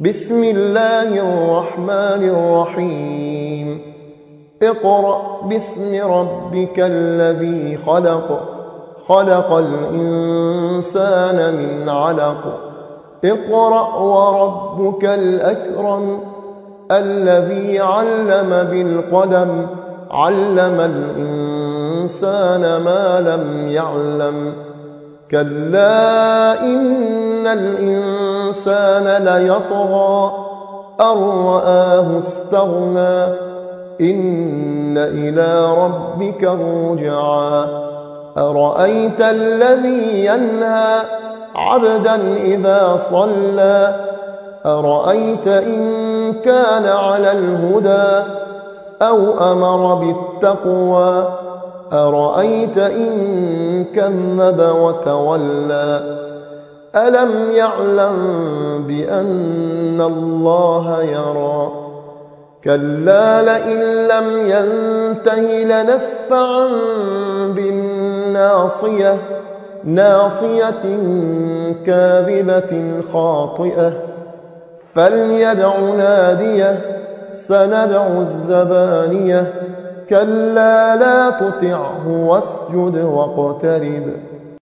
بسم الله الرحمن الرحيم. اقرأ باسم ربك الذي خلق. خلق الإنسان من علق. اقرأ وربك الأكرم الذي علم بالقدم. علم الإنسان ما لم يعلم. كلا إن الإنسان ليطغى. أن رآه استغنى. إن إلى ربك الرجعى أرأيت الذي ينهى عبدا إذا صلى. أرأيت إن كان على الهدى أو أمر بالتقوى. أرأيت إن كذب وتولى. ألم يعلم بأن الله يرى؟ كلا لئن لم ينته لنسفعا بالناصية ناصية كاذبة خاطئة. فليدع ناديه سندع الزبانية. كلا لا تطعه واسجد واقترب.